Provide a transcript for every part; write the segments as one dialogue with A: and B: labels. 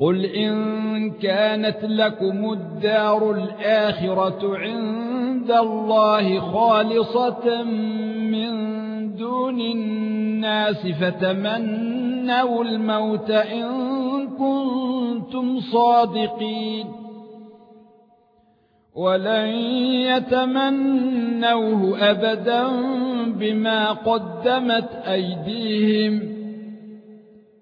A: قل ان كانت لكم الدار الاخره عند الله خالصه من دون الناس فتمنوا الموت ان كنتم صادقين ولن يتمنوه ابدا بما قدمت ايديهم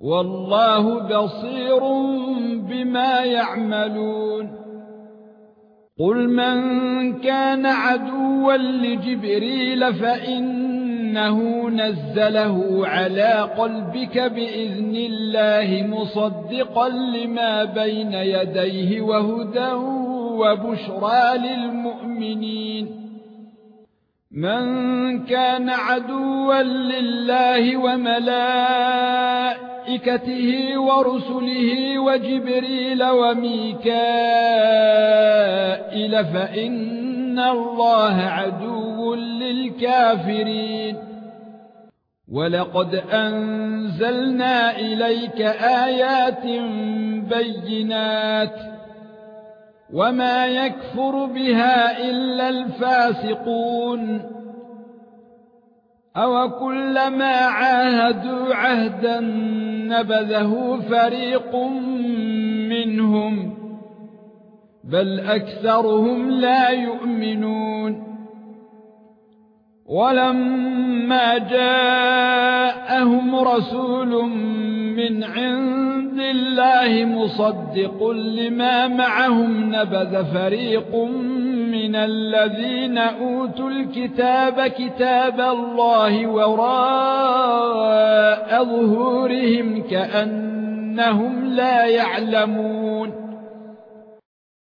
A: والله بصير بما يعملون. قل من كان عدوا لجبريل فإنه نزله على قلبك بإذن الله مصدقا لما بين يديه وهدى وبشرى للمؤمنين. من كان عدوا لله وملائكته ورسله وجبريل وميكائيل فإن الله عدو للكافرين. ولقد أنزلنا إليك آيات بينات وما يكفر بها إلا الفاسقون. أو كلما عاهدوا عهدا نبذه فريق منهم بل أكثرهم لا يؤمنون. ولما جاءهم رسول من عند الله مصدق لما معهم نبذ فريق من الذين أوتوا الكتاب كتاب الله وراء ظهورهم كأنهم لا يعلمون